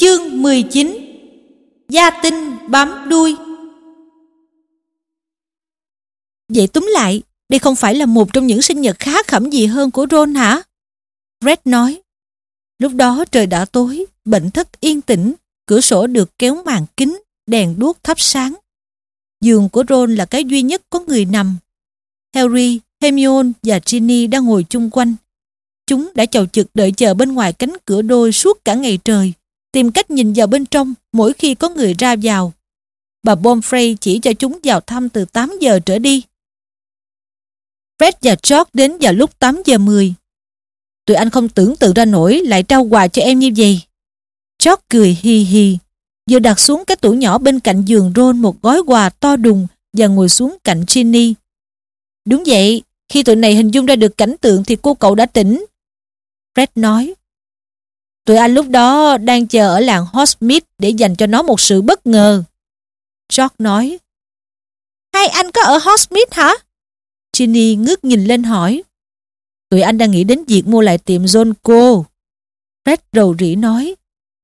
Chương 19 Gia tinh bám đuôi Vậy túm lại, đây không phải là một trong những sinh nhật khá khẩm gì hơn của Ron hả? Red nói. Lúc đó trời đã tối, bệnh thất yên tĩnh, cửa sổ được kéo màn kính, đèn đuốc thắp sáng. Giường của Ron là cái duy nhất có người nằm. Harry, Hermione và Ginny đang ngồi chung quanh. Chúng đã chầu chực đợi chờ bên ngoài cánh cửa đôi suốt cả ngày trời, tìm cách nhìn vào bên trong mỗi khi có người ra vào. Bà Bomfrey chỉ cho chúng vào thăm từ 8 giờ trở đi. Fred và George đến vào lúc 8 giờ 10. Tụi anh không tưởng tượng ra nổi lại trao quà cho em như vậy. George cười hi hi, vừa đặt xuống cái tủ nhỏ bên cạnh giường Ron một gói quà to đùng và ngồi xuống cạnh Ginny. Đúng vậy, khi tụi này hình dung ra được cảnh tượng thì cô cậu đã tỉnh. Fred nói. Tụi anh lúc đó đang chờ ở làng Hotsmith để dành cho nó một sự bất ngờ. George nói. Hai anh có ở Hotsmith hả? Ginny ngước nhìn lên hỏi. Tụi anh đang nghĩ đến việc mua lại tiệm John Co. Fred rầu rĩ nói.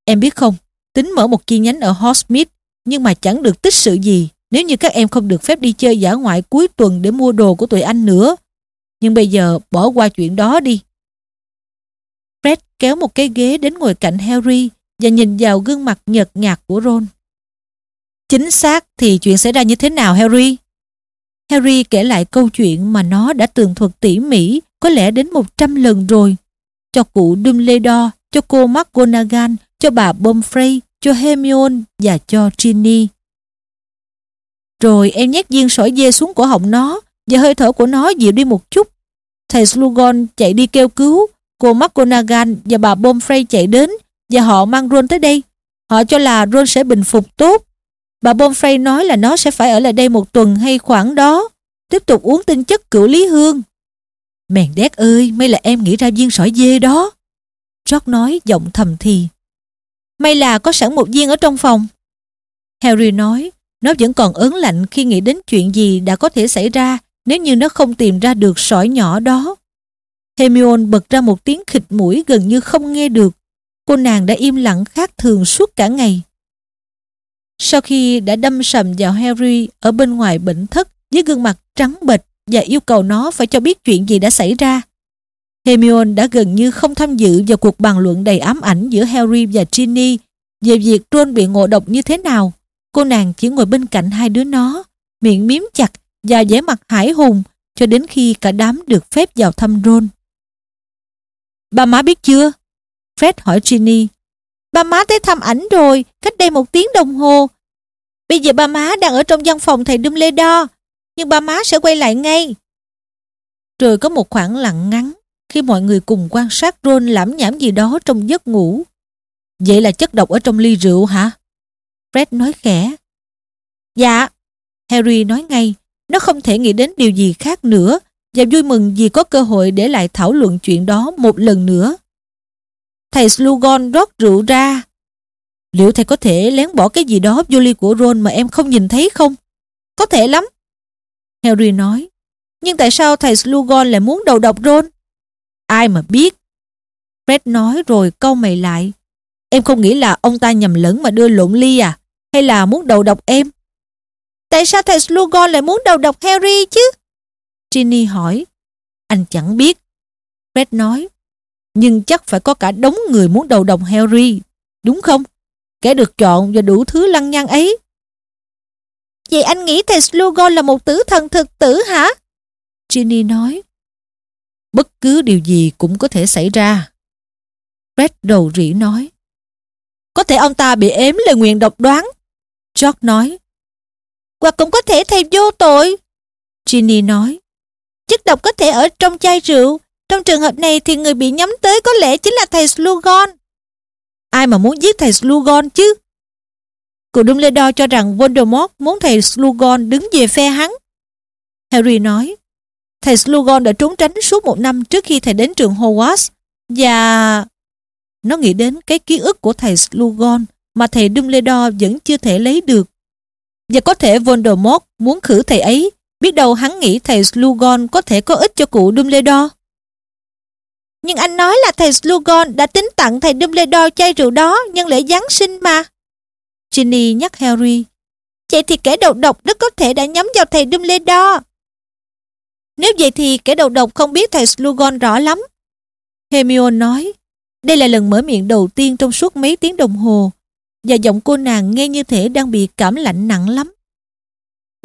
Em biết không, tính mở một chi nhánh ở Hotsmith nhưng mà chẳng được tích sự gì nếu như các em không được phép đi chơi giả ngoại cuối tuần để mua đồ của tụi anh nữa. Nhưng bây giờ bỏ qua chuyện đó đi. Fred kéo một cái ghế đến ngồi cạnh Harry và nhìn vào gương mặt nhợt nhạt của Ron. Chính xác thì chuyện xảy ra như thế nào Harry? Harry kể lại câu chuyện mà nó đã tường thuật tỉ mỉ có lẽ đến 100 lần rồi. Cho cụ Dumbledore, cho cô McGonagall, cho bà Pomfrey, cho Hermione và cho Ginny. Rồi em nhét viên sỏi dê xuống cổ họng nó và hơi thở của nó dịu đi một chút. Thầy Slughorn chạy đi kêu cứu, cô McGonagall và bà Bomfrey chạy đến và họ mang Ron tới đây. Họ cho là Ron sẽ bình phục tốt. Bà Bomfrey nói là nó sẽ phải ở lại đây một tuần hay khoảng đó. Tiếp tục uống tinh chất cửu lý hương. Mèn đét ơi, may là em nghĩ ra viên sỏi dê đó. George nói giọng thầm thì. May là có sẵn một viên ở trong phòng. Harry nói, nó vẫn còn ớn lạnh khi nghĩ đến chuyện gì đã có thể xảy ra nếu như nó không tìm ra được sỏi nhỏ đó. Hermione bật ra một tiếng khịt mũi gần như không nghe được. Cô nàng đã im lặng khác thường suốt cả ngày. Sau khi đã đâm sầm vào Harry ở bên ngoài bệnh thất với gương mặt trắng bệch và yêu cầu nó phải cho biết chuyện gì đã xảy ra, Hermione đã gần như không tham dự vào cuộc bàn luận đầy ám ảnh giữa Harry và Ginny về việc Ron bị ngộ độc như thế nào. Cô nàng chỉ ngồi bên cạnh hai đứa nó, miệng miếm chặt và vẻ mặt hải hùng cho đến khi cả đám được phép vào thăm Ron. Ba má biết chưa? Fred hỏi Ginny. Ba má tới thăm ảnh rồi, cách đây một tiếng đồng hồ. Bây giờ ba má đang ở trong văn phòng thầy Dumbledore, nhưng ba má sẽ quay lại ngay. Rồi có một khoảng lặng ngắn khi mọi người cùng quan sát Ron lãm nhảm gì đó trong giấc ngủ. Vậy là chất độc ở trong ly rượu hả? Fred nói khẽ. Dạ. Harry nói ngay, nó không thể nghĩ đến điều gì khác nữa và vui mừng vì có cơ hội để lại thảo luận chuyện đó một lần nữa. Thầy Slughorn rót rượu ra. Liệu thầy có thể lén bỏ cái gì đó vô ly của Ron mà em không nhìn thấy không? Có thể lắm. Harry nói. Nhưng tại sao thầy Slughorn lại muốn đầu độc Ron? Ai mà biết. Fred nói rồi câu mày lại. Em không nghĩ là ông ta nhầm lẫn mà đưa lộn ly à? Hay là muốn đầu độc em? Tại sao thầy Slughorn lại muốn đầu độc Harry chứ? Ginny hỏi. Anh chẳng biết. Fred nói. Nhưng chắc phải có cả đống người muốn đầu độc Harry. Đúng không? Kẻ được chọn và đủ thứ lăng nhăng ấy. Vậy anh nghĩ thầy Slughorn là một tử thần thực tử hả? Ginny nói. Bất cứ điều gì cũng có thể xảy ra. Fred đầu rỉ nói. Có thể ông ta bị ếm lời nguyện độc đoán. George nói. Hoặc cũng có thể thầy vô tội. Ginny nói. Chất độc có thể ở trong chai rượu. Trong trường hợp này thì người bị nhắm tới có lẽ chính là thầy Slughorn. Ai mà muốn giết thầy Slughorn chứ? Cụ Dumbledore cho rằng Voldemort muốn thầy Slughorn đứng về phe hắn. Harry nói, thầy Slughorn đã trốn tránh suốt một năm trước khi thầy đến trường Hogwarts và... Nó nghĩ đến cái ký ức của thầy Slughorn mà thầy Dumbledore vẫn chưa thể lấy được. Và có thể Voldemort muốn khử thầy ấy, biết đâu hắn nghĩ thầy Slughorn có thể có ích cho cụ Dumbledore. Nhưng anh nói là thầy Slughorn đã tính tặng thầy Dumbledore chai rượu đó nhân lễ Giáng sinh mà. Ginny nhắc Harry. Vậy thì kẻ đầu độc rất có thể đã nhắm vào thầy Dumbledore. Nếu vậy thì kẻ đầu độc không biết thầy Slughorn rõ lắm. Hermione nói. Đây là lần mở miệng đầu tiên trong suốt mấy tiếng đồng hồ, và giọng cô nàng nghe như thể đang bị cảm lạnh nặng lắm.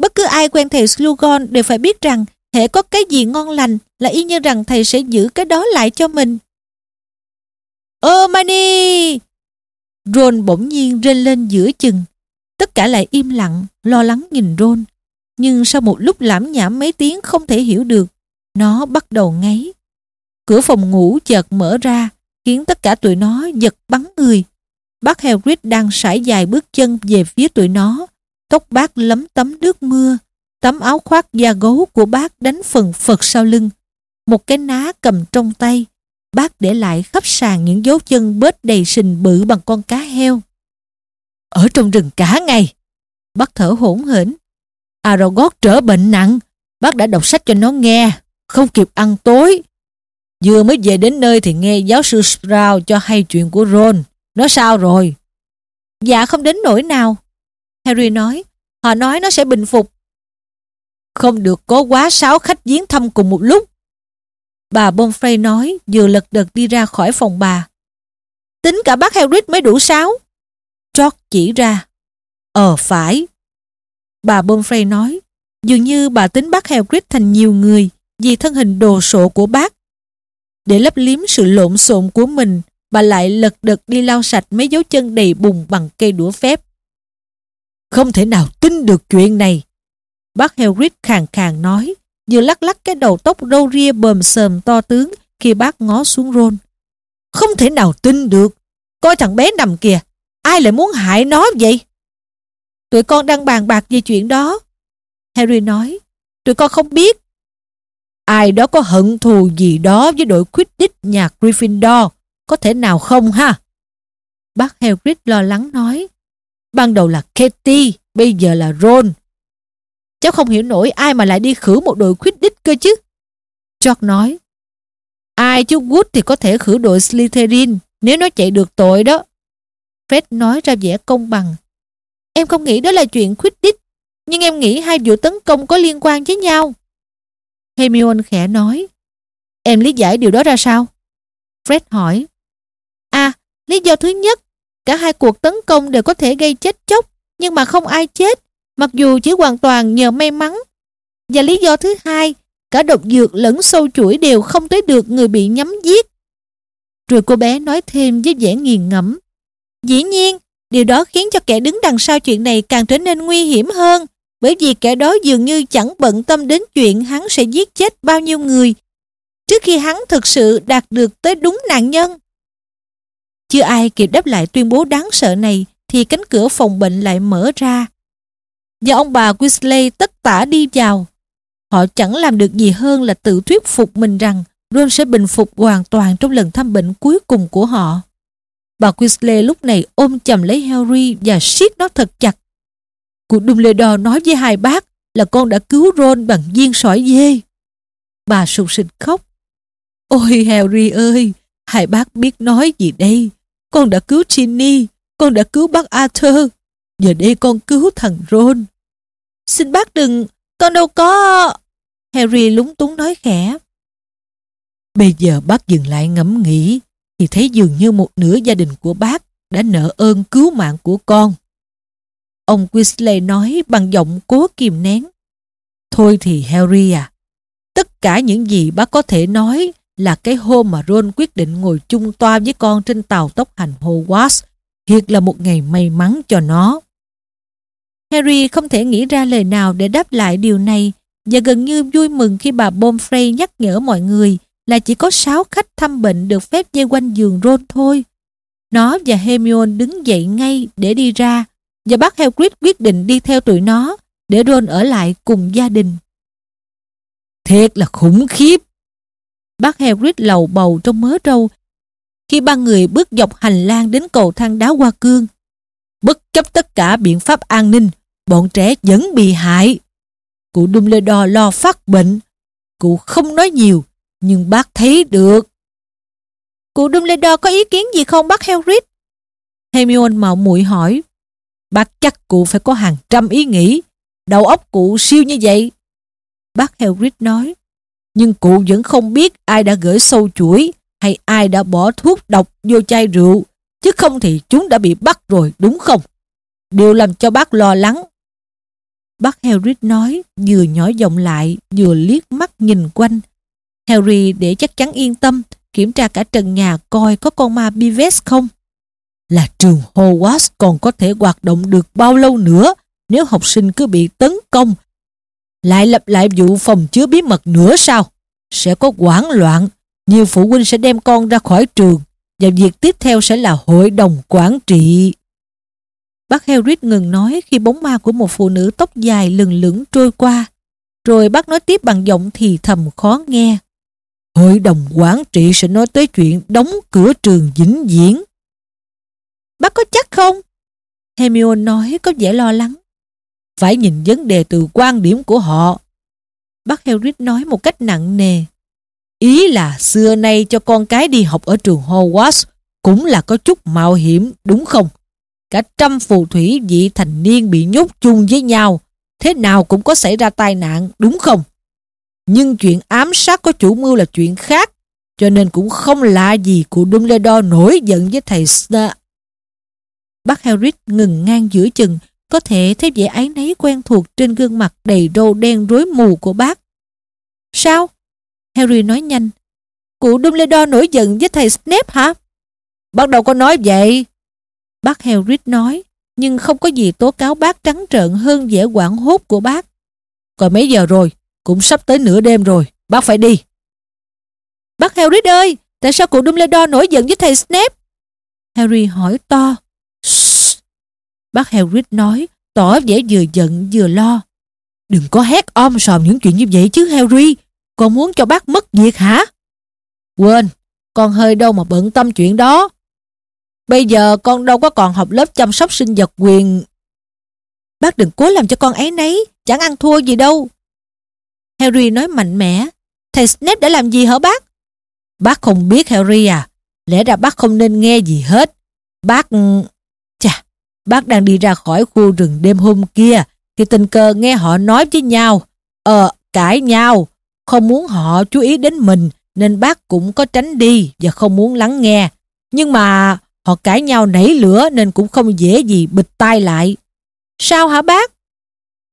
Bất cứ ai quen thầy Slugon đều phải biết rằng hễ có cái gì ngon lành là y như rằng thầy sẽ giữ cái đó lại cho mình. Hermione! Ron bỗng nhiên rên lên giữa chừng. Tất cả lại im lặng, lo lắng nhìn Ron. Nhưng sau một lúc lãm nhảm mấy tiếng không thể hiểu được, nó bắt đầu ngáy. Cửa phòng ngủ chợt mở ra, khiến tất cả tụi nó giật bắn người. Bác Hagrid đang sải dài bước chân về phía tụi nó, tóc bác lấm tấm nước mưa, tấm áo khoác da gấu của bác đánh phần phật sau lưng. Một cái ná cầm trong tay, bác để lại khắp sàn những dấu chân bết đầy sình bự bằng con cá heo. Ở trong rừng cả ngày, bác thở hổn hển. Aragog trở bệnh nặng, bác đã đọc sách cho nó nghe, không kịp ăn tối. Vừa mới về đến nơi thì nghe giáo sư Sprout cho hay chuyện của Ron. Nó sao rồi? Dạ không đến nỗi nào. Harry nói, họ nói nó sẽ bình phục. Không được có quá sáu khách viếng thăm cùng một lúc. Bà Bonfrey nói vừa lật đật đi ra khỏi phòng bà. Tính cả bác Hagrid mới đủ sáu. George chỉ ra. Ờ phải. Bà Bonfrey nói, dường như bà tính bác Hagrid thành nhiều người vì thân hình đồ sộ của bác. Để lấp liếm sự lộn xộn của mình, bà lại lật đật đi lau sạch mấy dấu chân đầy bùn bằng cây đũa phép. Không thể nào tin được chuyện này. Bác Hagrid khàn khàn nói, vừa lắc lắc cái đầu tóc râu ria bờm sờm to tướng khi bác ngó xuống Ron. Không thể nào tin được. Coi thằng bé nằm kìa. Ai lại muốn hại nó vậy? Tụi con đang bàn bạc về chuyện đó. Harry nói. Tụi con không biết. Ai đó có hận thù gì đó với đội Quidditch nhà Gryffindor. Có thể nào không ha? Bác Hagrid lo lắng nói. Ban đầu là Katie, bây giờ là Ron. Cháu không hiểu nổi ai mà lại đi khử một đội Quidditch cơ chứ. George nói. Ai chứ Wood thì có thể khử đội Slytherin nếu nó chạy được tội đó. Fred nói ra vẻ công bằng. Em không nghĩ đó là chuyện Quidditch, nhưng em nghĩ hai vụ tấn công có liên quan với nhau. Hermione khẽ nói. Em lý giải điều đó ra sao? Fred hỏi. À, lý do thứ nhất, cả hai cuộc tấn công đều có thể gây chết chóc, nhưng mà không ai chết, mặc dù chỉ hoàn toàn nhờ may mắn. Và lý do thứ hai, cả độc dược lẫn sâu chuỗi đều không tới được người bị nhắm giết. Rồi cô bé nói thêm với vẻ nghiền ngẫm. Dĩ nhiên, điều đó khiến cho kẻ đứng đằng sau chuyện này càng trở nên nguy hiểm hơn, bởi vì kẻ đó dường như chẳng bận tâm đến chuyện hắn sẽ giết chết bao nhiêu người trước khi hắn thực sự đạt được tới đúng nạn nhân. Chưa ai kịp đáp lại tuyên bố đáng sợ này thì cánh cửa phòng bệnh lại mở ra. Và ông bà Weasley tất tả đi vào. Họ chẳng làm được gì hơn là tự thuyết phục mình rằng Ron sẽ bình phục hoàn toàn trong lần thăm bệnh cuối cùng của họ. Bà Weasley lúc này ôm chầm lấy Harry và siết nó thật chặt. Cụ Dumbledore nói với hai bác là con đã cứu Ron bằng viên sỏi dê. Bà sụt sịt khóc. Ôi Harry ơi, hai bác biết nói gì đây? Con đã cứu Ginny, con đã cứu bác Arthur. Giờ đây con cứu thằng Ron. Xin bác đừng, con đâu có... Harry lúng túng nói khẽ. Bây giờ bác dừng lại ngẫm nghĩ thì thấy dường như một nửa gia đình của bác đã nợ ơn cứu mạng của con. Ông Weasley nói bằng giọng cố kìm nén. Thôi thì Harry à, tất cả những gì bác có thể nói là cái hôm mà Ron quyết định ngồi chung toa với con trên tàu tốc hành Hogwarts thiệt là một ngày may mắn cho nó. Harry không thể nghĩ ra lời nào để đáp lại điều này, và gần như vui mừng khi bà Pomfrey nhắc nhở mọi người là chỉ có 6 khách thăm bệnh được phép dây quanh giường Ron thôi. Nó và Hermione đứng dậy ngay để đi ra, và bác Hagrid quyết định đi theo tụi nó để Ron ở lại cùng gia đình. Thiệt là khủng khiếp. Bác Hagrid lầu bầu trong mớ trâu. khi ba người bước dọc hành lang đến cầu thang đá hoa cương. Bất chấp tất cả biện pháp an ninh, bọn trẻ vẫn bị hại. Cụ Dumbledore lo phát bệnh. Cụ không nói nhiều, nhưng bác thấy được. Cụ Dumbledore có ý kiến gì không bác Hagrid? Hermione mạo muội hỏi. Bác chắc cụ phải có hàng trăm ý nghĩ. Đầu óc cụ siêu như vậy. Bác Hagrid nói. Nhưng cụ vẫn không biết ai đã gửi sâu chuỗi hay ai đã bỏ thuốc độc vô chai rượu. Chứ không thì chúng đã bị bắt rồi, đúng không? Điều làm cho bác lo lắng. Bác Harry nói, vừa nhỏ giọng lại, vừa liếc mắt nhìn quanh. Harry để chắc chắn yên tâm, kiểm tra cả trần nhà coi có con ma Bives không. Là trường Hogwarts còn có thể hoạt động được bao lâu nữa, nếu học sinh cứ bị tấn công. Lại lặp lại vụ phòng chứa bí mật nữa sao? Sẽ có hoảng loạn, nhiều phụ huynh sẽ đem con ra khỏi trường và việc tiếp theo sẽ là hội đồng quản trị. Bác Harry ngừng nói khi bóng ma của một phụ nữ tóc dài lừng lững trôi qua. Rồi bác nói tiếp bằng giọng thì thầm khó nghe. Hội đồng quản trị sẽ nói tới chuyện đóng cửa trường vĩnh viễn. Bác có chắc không? Hermione nói có vẻ lo lắng. Phải nhìn vấn đề từ quan điểm của họ. Bác Hagrid nói một cách nặng nề. Ý là xưa nay cho con cái đi học ở trường Hogwarts cũng là có chút mạo hiểm đúng không? Cả trăm phù thủy vị thành niên bị nhốt chung với nhau, thế nào cũng có xảy ra tai nạn đúng không? Nhưng chuyện ám sát có chủ mưu là chuyện khác, cho nên cũng không lạ gì cụ Dumbledore nổi giận với thầy Snape. Bác Harry ngừng ngang giữa chừng, có thể thấy vẻ áy nấy quen thuộc trên gương mặt đầy râu đen rối mù của bác. Sao? Harry nói nhanh. Cụ Dumbledore nổi giận với thầy Snape hả? Bác đâu có nói vậy. Bác Harry nói, nhưng không có gì tố cáo bác trắng trợn hơn vẻ quảng hốt của bác. Còn mấy giờ rồi? Cũng sắp tới nửa đêm rồi, bác phải đi. Bác Harry ơi, tại sao cụ Dumbledore nổi giận với thầy Snape? Harry hỏi to. Bác Hagrid nói, tỏ vẻ vừa giận vừa lo. Đừng có hét om sòm những chuyện như vậy chứ Harry. Con muốn cho bác mất việc hả? Quên, con hơi đâu mà bận tâm chuyện đó. Bây giờ con đâu có còn học lớp chăm sóc sinh vật quyền. Bác đừng cố làm cho con ấy nấy, chẳng ăn thua gì đâu. Harry nói mạnh mẽ. Thầy Snape đã làm gì hả bác? Bác không biết Harry à. Lẽ ra bác không nên nghe gì hết. Bác... Bác đang đi ra khỏi khu rừng đêm hôm kia thì tình cờ nghe họ nói với nhau. Ờ, cãi nhau. Không muốn họ chú ý đến mình nên bác cũng có tránh đi và không muốn lắng nghe. Nhưng mà họ cãi nhau nảy lửa nên cũng không dễ gì bịt tai lại. Sao hả bác?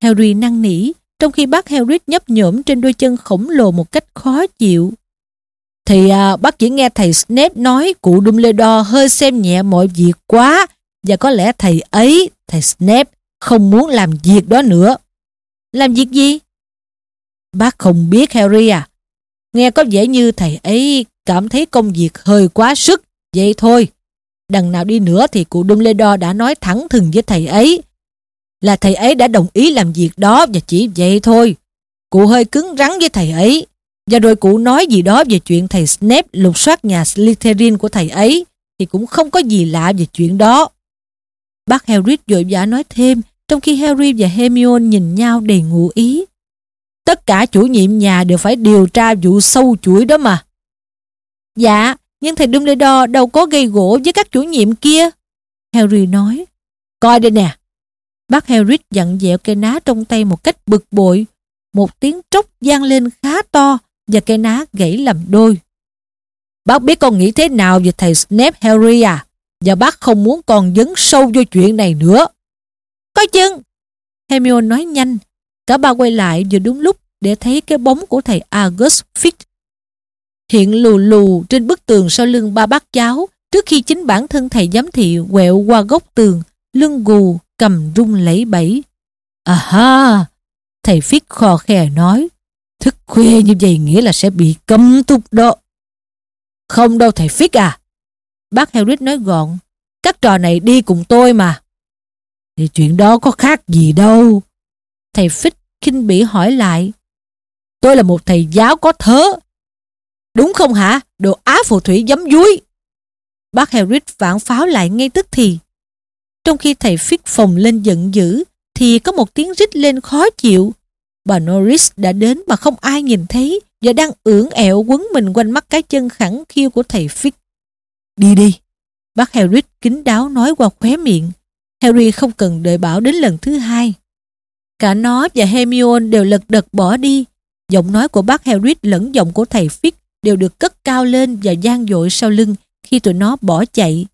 Harry năn nỉ trong khi bác Harry nhấp nhổm trên đôi chân khổng lồ một cách khó chịu. Thì à, bác chỉ nghe thầy Snape nói cụ Dumbledore hơi xem nhẹ mọi việc quá và có lẽ thầy ấy, thầy Snape, không muốn làm việc đó nữa. Làm việc gì? Bác không biết Harry à. Nghe có vẻ như thầy ấy cảm thấy công việc hơi quá sức, vậy thôi. Đằng nào đi nữa thì cụ Dumbledore đã nói thẳng thừng với thầy ấy là thầy ấy đã đồng ý làm việc đó và chỉ vậy thôi. Cụ hơi cứng rắn với thầy ấy. Và rồi cụ nói gì đó về chuyện thầy Snape lục soát nhà Slytherin của thầy ấy thì cũng không có gì lạ về chuyện đó. Bác Harry vội vã nói thêm trong khi Harry và Hermione nhìn nhau đầy ngụ ý. Tất cả chủ nhiệm nhà đều phải điều tra vụ sâu chuỗi đó mà. Dạ, nhưng thầy Dumbledore đâu có gây gỗ với các chủ nhiệm kia. Harry nói. Coi đây nè, Bác Harry dặn dẹo cây ná trong tay một cách bực bội. Một tiếng tróc vang lên khá to và cây ná gãy làm đôi. Bác biết con nghĩ thế nào về thầy Snape Harry à? Và bác không muốn còn dấn sâu vô chuyện này nữa. có chừng! Hermione nói nhanh. Cả ba quay lại vừa đúng lúc để thấy cái bóng của thầy August Fitch. Hiện lù lù trên bức tường sau lưng ba bác cháu trước khi chính bản thân thầy giám thị quẹo qua góc tường, lưng gù, cầm rung lẫy bẫy. À ha! Thầy Fitch khò khè nói, thức khuya như vậy nghĩa là sẽ bị cấm túc đó. Không đâu thầy Fitch à. Bác Harris nói gọn, các trò này đi cùng tôi mà. Thì chuyện đó có khác gì đâu. Thầy Phích khinh bỉ hỏi lại. Tôi là một thầy giáo có thớ. Đúng không hả? Đồ á phù thủy dấm dúi. Bác Harris vãn pháo lại ngay tức thì. Trong khi thầy Phích phồng lên giận dữ, thì có một tiếng rít lên khó chịu. Bà Norris đã đến mà không ai nhìn thấy và đang ưỡn ẹo quấn mình quanh mắt cái chân khẳng khiêu của thầy Phít. Đi đi. Bác Harry kính đáo nói qua khóe miệng. Harry không cần đợi bảo đến lần thứ hai. Cả nó và Hermione đều lật đật bỏ đi. Giọng nói của bác Harry lẫn giọng của thầy Fitz đều được cất cao lên và gian dội sau lưng khi tụi nó bỏ chạy.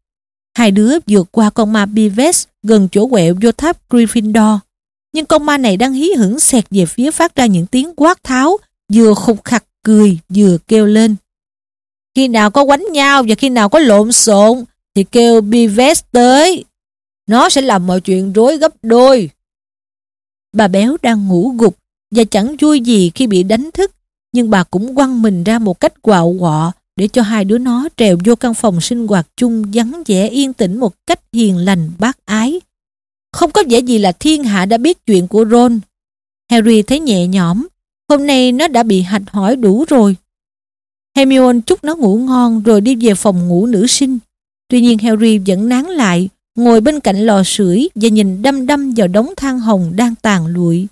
Hai đứa vượt qua con ma Bives gần chỗ quẹo vô tháp Gryffindor. Nhưng con ma này đang hí hửng xẹt về phía phát ra những tiếng quát tháo, vừa khục khặt cười vừa kêu lên. Khi nào có quánh nhau và khi nào có lộn xộn thì kêu Bives tới. Nó sẽ làm mọi chuyện rối gấp đôi. Bà béo đang ngủ gục và chẳng vui gì khi bị đánh thức nhưng bà cũng quăng mình ra một cách quạo quọ để cho hai đứa nó trèo vô căn phòng sinh hoạt chung vắng vẻ yên tĩnh một cách hiền lành bác ái. Không có vẻ gì là thiên hạ đã biết chuyện của Ron. Harry thấy nhẹ nhõm, hôm nay nó đã bị hạch hỏi đủ rồi. Hermione chúc nó ngủ ngon rồi đi về phòng ngủ nữ sinh. Tuy nhiên Harry vẫn nán lại, ngồi bên cạnh lò sưởi và nhìn đăm đăm vào đống than hồng đang tàn lụi.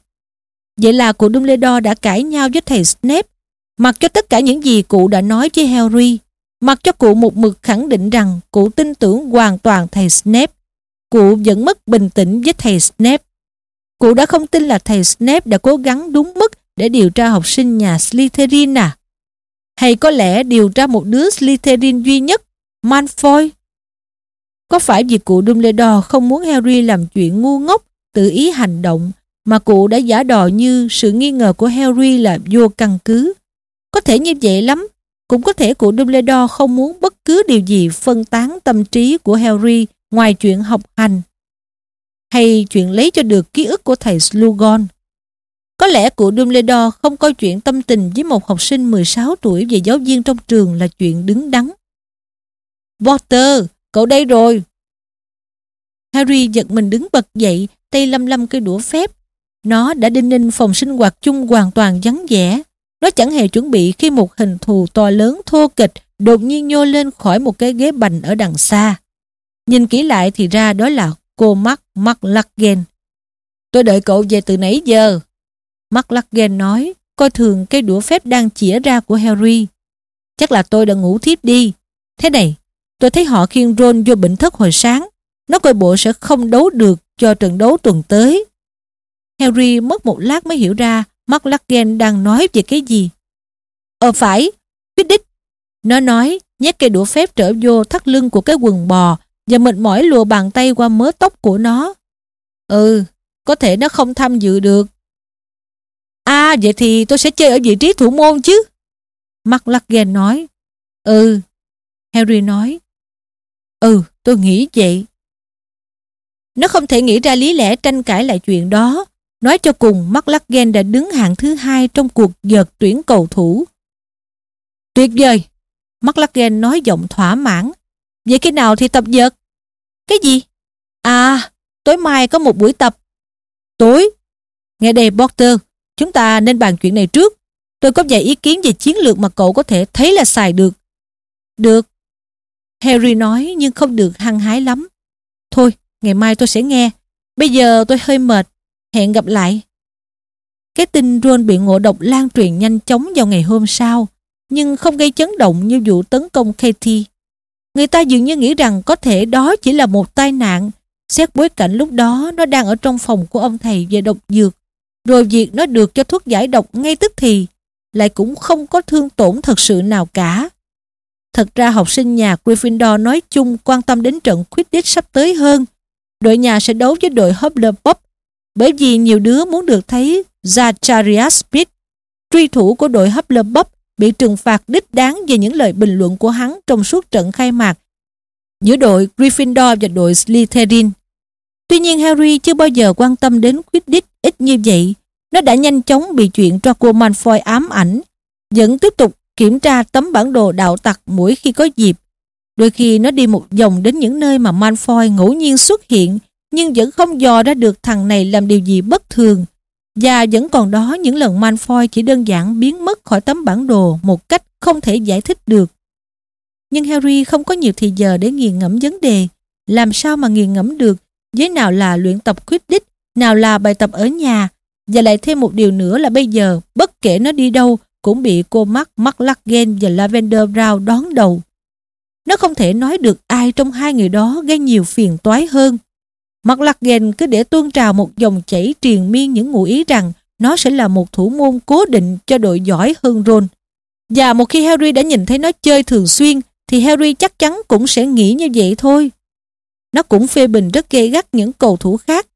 Vậy là cụ Dumbledore đã cãi nhau với thầy Snape Mặc cho tất cả những gì cụ đã nói với Harry, mặc cho cụ một mực khẳng định rằng cụ tin tưởng hoàn toàn thầy Snape, cụ vẫn mất bình tĩnh với thầy Snape. Cụ đã không tin là thầy Snape đã cố gắng đúng mức để điều tra học sinh nhà Slytherin à? Hay có lẽ điều tra một đứa Slytherin duy nhất, Malfoy? Có phải vì cụ Dumbledore không muốn Harry làm chuyện ngu ngốc, tự ý hành động, mà cụ đã giả đò như sự nghi ngờ của Harry là vô căn cứ? Có thể như vậy lắm. Cũng có thể cụ Dumbledore không muốn bất cứ điều gì phân tán tâm trí của Harry ngoài chuyện học hành hay chuyện lấy cho được ký ức của thầy Slughorn. Có lẽ cụ Dumbledore không coi chuyện tâm tình với một học sinh 16 tuổi về giáo viên trong trường là chuyện đứng đắn. Potter, cậu đây rồi. Harry giật mình đứng bật dậy, tay lăm lăm cây đũa phép. Nó đã đinh ninh phòng sinh hoạt chung hoàn toàn vắng vẻ. Nó chẳng hề chuẩn bị khi một hình thù to lớn thô kịch đột nhiên nhô lên khỏi một cái ghế bành ở đằng xa. Nhìn kỹ lại thì ra đó là cô Mark McLaggen. Tôi đợi cậu về từ nãy giờ. McLaggen nói, coi thường cây đũa phép đang chĩa ra của Harry. Chắc là tôi đã ngủ thiếp đi. Thế này, tôi thấy họ khiêng Ron vô bệnh thất hồi sáng. Nó coi bộ sẽ không đấu được cho trận đấu tuần tới. Harry mất một lát mới hiểu ra Mark đang nói về cái gì. Ờ phải, biết đích. Nó nói, nhét cây đũa phép trở vô thắt lưng của cái quần bò và mệt mỏi lùa bàn tay qua mớ tóc của nó. Ừ, có thể nó không tham dự được. À, vậy thì tôi sẽ chơi ở vị trí thủ môn chứ. Mark nói. Ừ. Harry nói. Ừ, tôi nghĩ vậy. Nó không thể nghĩ ra lý lẽ tranh cãi lại chuyện đó. Nói cho cùng, McLaggen đã đứng hạng thứ hai trong cuộc giật tuyển cầu thủ. Tuyệt vời! McLaggen nói giọng thỏa mãn. Vậy khi nào thì tập giật? Cái gì? À, tối mai có một buổi tập. Tối? Nghe đây Potter, chúng ta nên bàn chuyện này trước. Tôi có vài ý kiến về chiến lược mà cậu có thể thấy là xài được. Được. Harry nói nhưng không được hăng hái lắm. Thôi, ngày mai tôi sẽ nghe. Bây giờ tôi hơi mệt. Hẹn gặp lại. Cái tin Ron bị ngộ độc lan truyền nhanh chóng vào ngày hôm sau, nhưng không gây chấn động như vụ tấn công Katie. Người ta dường như nghĩ rằng có thể đó chỉ là một tai nạn. Xét bối cảnh lúc đó nó đang ở trong phòng của ông thầy về độc dược. Rồi việc nó được cho thuốc giải độc ngay tức thì lại cũng không có thương tổn thật sự nào cả. Thật ra học sinh nhà Gryffindor nói chung quan tâm đến trận Quidditch sắp tới hơn. Đội nhà sẽ đấu với đội Hufflepuff bởi vì nhiều đứa muốn được thấy Zacharias Smith, truy thủ của đội Hufflepuff, bị trừng phạt đích đáng về những lời bình luận của hắn trong suốt trận khai mạc giữa đội Gryffindor và đội Slytherin. Tuy nhiên Harry chưa bao giờ quan tâm đến Quidditch ít như vậy. Nó đã nhanh chóng bị chuyện Draco Malfoy ám ảnh, vẫn tiếp tục kiểm tra tấm bản đồ đạo tặc mỗi khi có dịp. Đôi khi nó đi một vòng đến những nơi mà Malfoy ngẫu nhiên xuất hiện nhưng vẫn không dò ra được thằng này làm điều gì bất thường. Và vẫn còn đó những lần Malfoy chỉ đơn giản biến mất khỏi tấm bản đồ một cách không thể giải thích được. Nhưng Harry không có nhiều thời giờ để nghiền ngẫm vấn đề. Làm sao mà nghiền ngẫm được với nào là luyện tập Quidditch, nào là bài tập ở nhà. Và lại thêm một điều nữa là bây giờ, bất kể nó đi đâu, cũng bị cô Mark McLaggen và Lavender Brown đón đầu. Nó không thể nói được ai trong hai người đó gây nhiều phiền toái hơn. Mặt lặt ghen cứ để tuôn trào một dòng chảy triền miên những ngụ ý rằng nó sẽ là một thủ môn cố định cho đội giỏi hơn Ron. Và một khi Harry đã nhìn thấy nó chơi thường xuyên thì Harry chắc chắn cũng sẽ nghĩ như vậy thôi. Nó cũng phê bình rất gay gắt những cầu thủ khác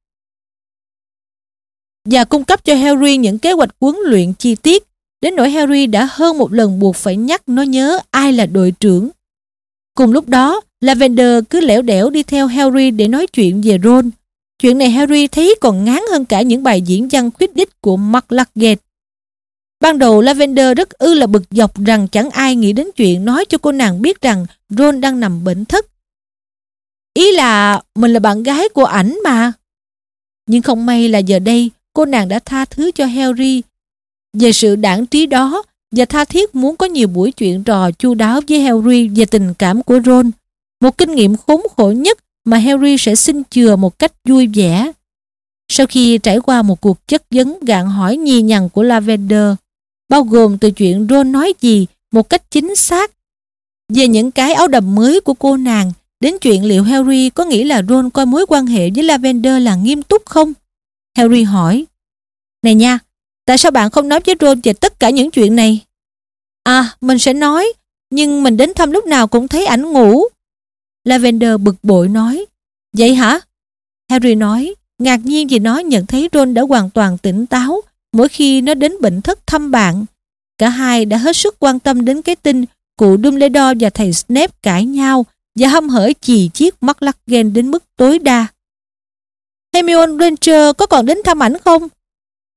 và cung cấp cho Harry những kế hoạch huấn luyện chi tiết đến nỗi Harry đã hơn một lần buộc phải nhắc nó nhớ ai là đội trưởng. Cùng lúc đó, Lavender cứ lẻo đẻo đi theo Harry để nói chuyện về Ron. Chuyện này Harry thấy còn ngán hơn cả những bài diễn văn khuyết đích của McLagget. Ban đầu Lavender rất ư là bực dọc rằng chẳng ai nghĩ đến chuyện nói cho cô nàng biết rằng Ron đang nằm bệnh thất. Ý là mình là bạn gái của ảnh mà. Nhưng không may là giờ đây cô nàng đã tha thứ cho Harry về sự đảng trí đó và tha thiết muốn có nhiều buổi chuyện trò chu đáo với Harry về tình cảm của Ron. Một kinh nghiệm khốn khổ nhất mà Harry sẽ xin chừa một cách vui vẻ. Sau khi trải qua một cuộc chất vấn gạn hỏi nhì nhằn của Lavender, bao gồm từ chuyện Ron nói gì một cách chính xác về những cái áo đầm mới của cô nàng đến chuyện liệu Harry có nghĩ là Ron coi mối quan hệ với Lavender là nghiêm túc không? Harry hỏi Này nha, tại sao bạn không nói với Ron về tất cả những chuyện này? À, mình sẽ nói, nhưng mình đến thăm lúc nào cũng thấy ảnh ngủ. Lavender bực bội nói Vậy hả? Harry nói ngạc nhiên vì nó nhận thấy Ron đã hoàn toàn tỉnh táo mỗi khi nó đến bệnh thất thăm bạn. Cả hai đã hết sức quan tâm đến cái tin cụ Dumbledore và thầy Snape cãi nhau và hâm hở chì chiếc mắt lắc ghen đến mức tối đa. Hermione Granger có còn đến thăm ảnh không?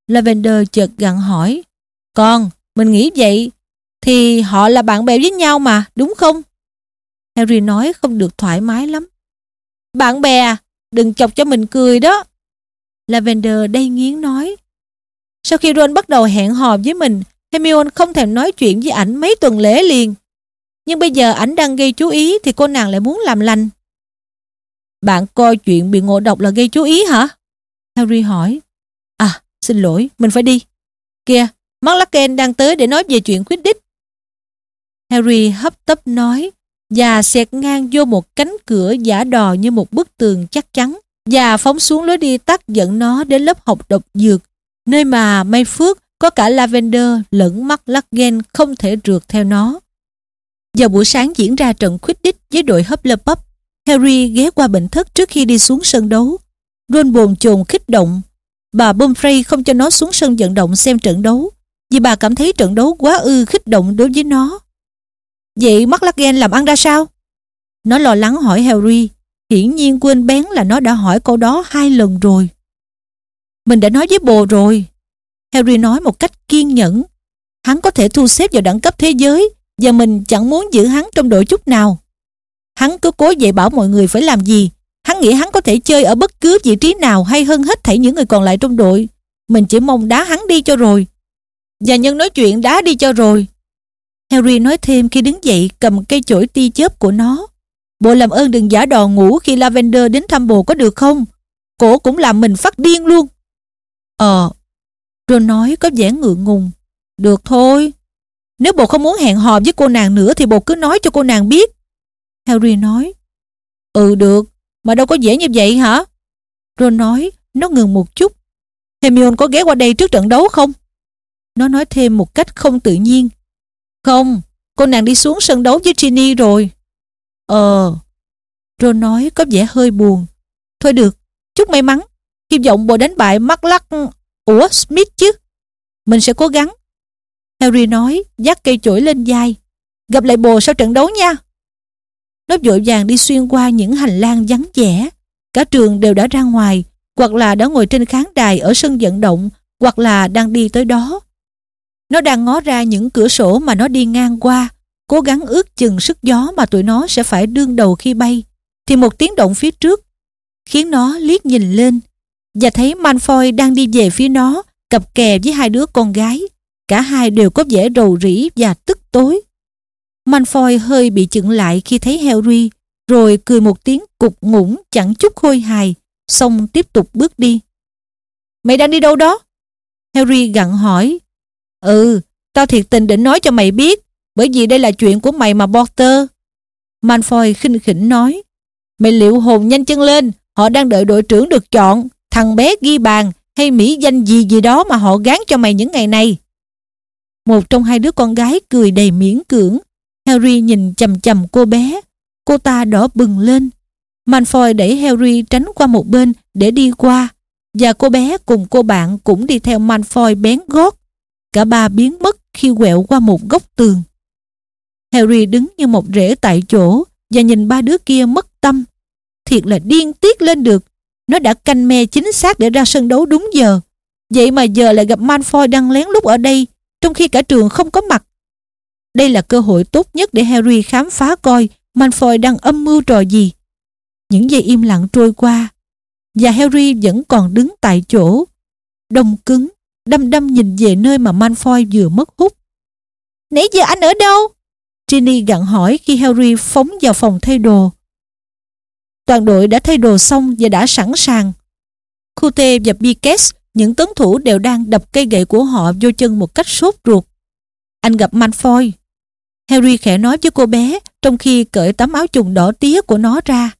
Lavender chợt gặn hỏi. Còn, mình nghĩ vậy. Thì họ là bạn bè với nhau mà, đúng không? Harry nói không được thoải mái lắm. Bạn bè à, đừng chọc cho mình cười đó. Lavender đầy nghiến nói. Sau khi Ron bắt đầu hẹn hò với mình, Hermione không thèm nói chuyện với ảnh mấy tuần lễ liền. Nhưng bây giờ ảnh đang gây chú ý thì cô nàng lại muốn làm lành. Bạn coi chuyện bị ngộ độc là gây chú ý hả? Harry hỏi. À, xin lỗi, mình phải đi. Kìa, McLaggen đang tới để nói về chuyện quyết đích. Harry hấp tấp nói và xẹt ngang vô một cánh cửa giả đò như một bức tường chắc chắn và phóng xuống lối đi tắt dẫn nó đến lớp học độc dược nơi mà may phước có cả Lavender lẫn mắt Laggen không thể rượt theo nó. Vào buổi sáng diễn ra trận Quidditch với đội Hufflepuff Harry ghé qua bệnh thất trước khi đi xuống sân đấu. Ron bồn chồn khích động. Bà Bumfrey không cho nó xuống sân vận động xem trận đấu, vì bà cảm thấy trận đấu quá ư khích động đối với nó. Vậy McLaggen làm ăn ra sao? Nó lo lắng hỏi Harry. Hiển nhiên quên bén là nó đã hỏi câu đó hai lần rồi. Mình đã nói với bồ rồi. Harry nói một cách kiên nhẫn. Hắn có thể thu xếp vào đẳng cấp thế giới và mình chẳng muốn giữ hắn trong đội chút nào. Hắn cứ cố dạy bảo mọi người phải làm gì. Hắn nghĩ hắn có thể chơi ở bất cứ vị trí nào hay hơn hết thảy những người còn lại trong đội. Mình chỉ mong đá hắn đi cho rồi. Và nhân nói chuyện đá đi cho rồi. Harry nói thêm khi đứng dậy cầm cây chổi ti chớp của nó. Bộ làm ơn đừng giả đò ngủ khi Lavender đến thăm bồ có được không? Cổ cũng làm mình phát điên luôn. Ờ, Ron nói có vẻ ngượng ngùng. Được thôi. Nếu bộ không muốn hẹn hò với cô nàng nữa thì bộ cứ nói cho cô nàng biết. Harry nói. Ừ được, mà đâu có dễ như vậy hả? Ron nói, nó ngừng một chút. Hermione có ghé qua đây trước trận đấu không? Nó nói thêm một cách không tự nhiên. Không, cô nàng đi xuống sân đấu với Ginny rồi. Ờ. Ron nói có vẻ hơi buồn. Thôi được, chúc may mắn. Hy vọng bộ đánh bại mắc lắc... Ủa, Smith chứ? Mình sẽ cố gắng. Harry nói, dắt cây chổi lên vai. Gặp lại bồ sau trận đấu nha. Nó vội vàng đi xuyên qua những hành lang vắng vẻ. Cả trường đều đã ra ngoài, hoặc là đã ngồi trên khán đài ở sân vận động, hoặc là đang đi tới đó. Nó đang ngó ra những cửa sổ mà nó đi ngang qua, cố gắng ước chừng sức gió mà tụi nó sẽ phải đương đầu khi bay. Thì một tiếng động phía trước khiến nó liếc nhìn lên và thấy Malfoy đang đi về phía nó cặp kè với hai đứa con gái. Cả hai đều có vẻ rầu rĩ và tức tối. Malfoy hơi bị chững lại khi thấy Harry, rồi cười một tiếng cục ngủng chẳng chút khôi hài, xong tiếp tục bước đi. Mày đang đi đâu đó? Harry gặn hỏi. Ừ, tao thiệt tình định nói cho mày biết, bởi vì đây là chuyện của mày mà Potter. Malfoy khinh khỉnh nói Mày liệu hồn nhanh chân lên Họ đang đợi đội trưởng được chọn Thằng bé ghi bàn hay mỹ danh gì gì đó mà họ gán cho mày những ngày này. Một trong hai đứa con gái cười đầy miễn cưỡng. Harry nhìn chầm chầm cô bé. Cô ta đỏ bừng lên. Malfoy đẩy Harry tránh qua một bên để đi qua. Và cô bé cùng cô bạn cũng đi theo Malfoy bén gót. Cả ba biến mất khi quẹo qua một góc tường. Harry đứng như một rễ tại chỗ và nhìn ba đứa kia mất tâm. Thiệt là điên tiết lên được nó đã canh me chính xác để ra sân đấu đúng giờ. Vậy mà giờ lại gặp Malfoy đang lén lút ở đây, trong khi cả trường không có mặt. Đây là cơ hội tốt nhất để Harry khám phá coi Malfoy đang âm mưu trò gì. Những giây im lặng trôi qua, và Harry vẫn còn đứng tại chỗ, đông cứng, đăm đăm nhìn về nơi mà Malfoy vừa mất hút. Nãy giờ anh ở đâu? Ginny gặn hỏi khi Harry phóng vào phòng thay đồ. Toàn đội đã thay đồ xong và đã sẵn sàng. Cute và Pikes, những tấn thủ đều đang đập cây gậy của họ vô chân một cách sốt ruột. Anh gặp Malfoy. Harry khẽ nói với cô bé trong khi cởi tấm áo trùng đỏ tía của nó ra.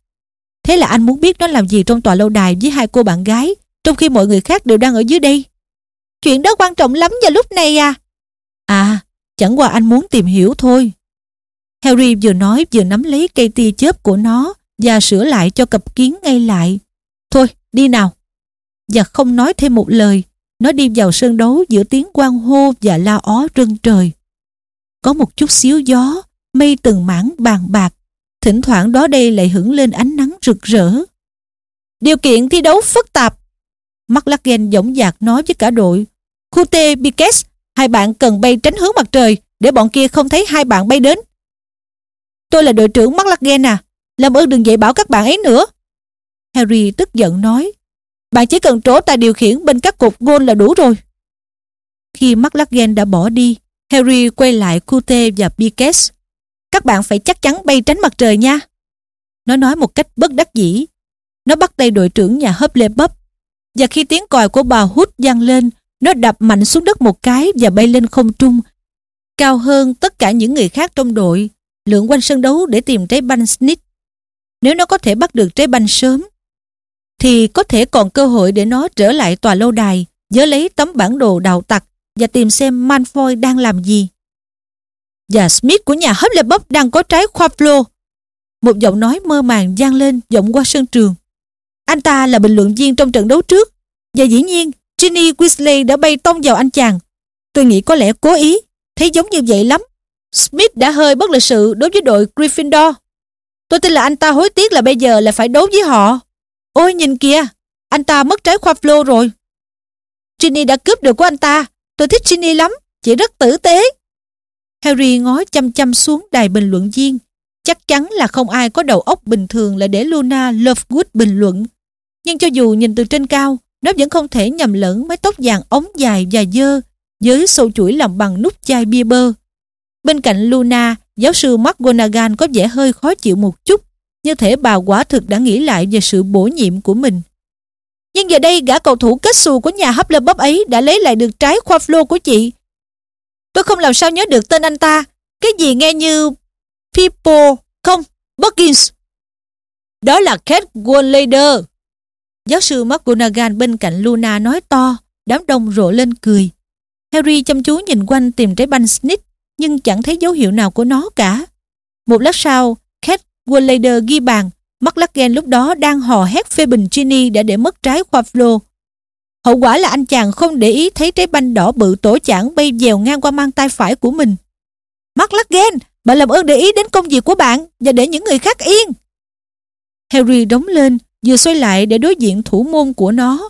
Thế là anh muốn biết nó làm gì trong tòa lâu đài với hai cô bạn gái trong khi mọi người khác đều đang ở dưới đây. Chuyện đó quan trọng lắm vào lúc này à? À, chẳng qua anh muốn tìm hiểu thôi. Harry vừa nói vừa nắm lấy cây tia chớp của nó và sửa lại cho cặp kiến ngay lại. Thôi, đi nào. Và không nói thêm một lời, nó đi vào sân đấu giữa tiếng quang hô và la ó rưng trời. Có một chút xíu gió, mây từng mảng bàn bạc, thỉnh thoảng đó đây lại hưởng lên ánh nắng rực rỡ. Điều kiện thi đấu phức tạp. McLagan dõng dạc nói với cả đội. Kute Bikes, hai bạn cần bay tránh hướng mặt trời để bọn kia không thấy hai bạn bay đến. Tôi là đội trưởng McLagan à, làm ơn đừng dạy bảo các bạn ấy nữa. Harry tức giận nói. Bạn chỉ cần trố tay điều khiển bên các cột gôn là đủ rồi. Khi McLaggen đã bỏ đi, Harry quay lại Cute và Piquet. Các bạn phải chắc chắn bay tránh mặt trời nha. Nó nói một cách bất đắc dĩ. Nó bắt tay đội trưởng nhà Hufflepuff. Và khi tiếng còi của bà hút vang lên, nó đập mạnh xuống đất một cái và bay lên không trung, cao hơn tất cả những người khác trong đội, lượn quanh sân đấu để tìm trái banh Snitch. Nếu nó có thể bắt được trái banh sớm, thì có thể còn cơ hội để nó trở lại tòa lâu đài, nhớ lấy tấm bản đồ đào tặc và tìm xem Malfoy đang làm gì. Và Smith của nhà Hufflepuff đang có trái khoa flô. Một giọng nói mơ màng vang lên vọng qua sân trường. Anh ta là bình luận viên trong trận đấu trước và dĩ nhiên Ginny Weasley đã bay tông vào anh chàng. Tôi nghĩ có lẽ cố ý, thấy giống như vậy lắm. Smith đã hơi bất lịch sự đối với đội Gryffindor. Tôi tin là anh ta hối tiếc là bây giờ là phải đấu với họ. Ôi nhìn kìa, anh ta mất trái khoa flo rồi. Ginny đã cướp được của anh ta. Tôi thích Ginny lắm, chị rất tử tế. Harry ngó chăm chăm xuống đài bình luận viên. Chắc chắn là không ai có đầu óc bình thường là để Luna Lovegood bình luận. Nhưng cho dù nhìn từ trên cao, nó vẫn không thể nhầm lẫn mái tóc vàng ống dài và dơ với sâu chuỗi làm bằng nút chai bia bơ. Bên cạnh Luna, giáo sư McGonagall có vẻ hơi khó chịu một chút, như thể bà quả thực đã nghĩ lại về sự bổ nhiệm của mình. Nhưng giờ đây gã cầu thủ kết xù của nhà Hufflepuff ấy đã lấy lại được trái khoa flô của chị. Tôi không làm sao nhớ được tên anh ta. Cái gì nghe như Pippo, không, Buggins. Đó là Kate Wanlader. Giáo sư McGonagall bên cạnh Luna nói to, đám đông rộ lên cười. Harry chăm chú nhìn quanh tìm trái banh Snitch nhưng chẳng thấy dấu hiệu nào của nó cả. Một lát sau, Wallader ghi bàn, McLaggen lúc đó đang hò hét phê bình Ginny đã để mất trái khoa flo. Hậu quả là anh chàng không để ý thấy trái banh đỏ bự tổ chảng bay dèo ngang qua mang tay phải của mình. McLaggen, bạn làm ơn để ý đến công việc của bạn và để những người khác yên. Harry đóng lên, vừa xoay lại để đối diện thủ môn của nó.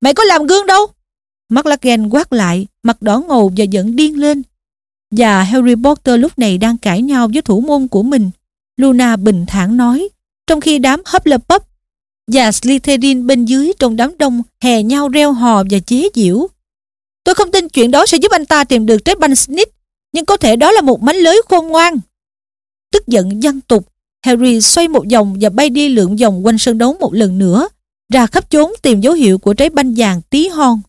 Mày có làm gương đâu? McLaggen quát lại, mặt đỏ ngầu và giận điên lên. Và Harry Potter lúc này đang cãi nhau với thủ môn của mình. Luna bình thản nói, trong khi đám Hufflepuff và Slytherin bên dưới trong đám đông hè nhau reo hò và chế giễu. Tôi không tin chuyện đó sẽ giúp anh ta tìm được trái banh Snitch, nhưng có thể đó là một mánh lưới khôn ngoan. Tức giận dân tục, Harry xoay một vòng và bay đi lượn vòng quanh sân đấu một lần nữa, ra khắp chốn tìm dấu hiệu của trái banh vàng tí hon.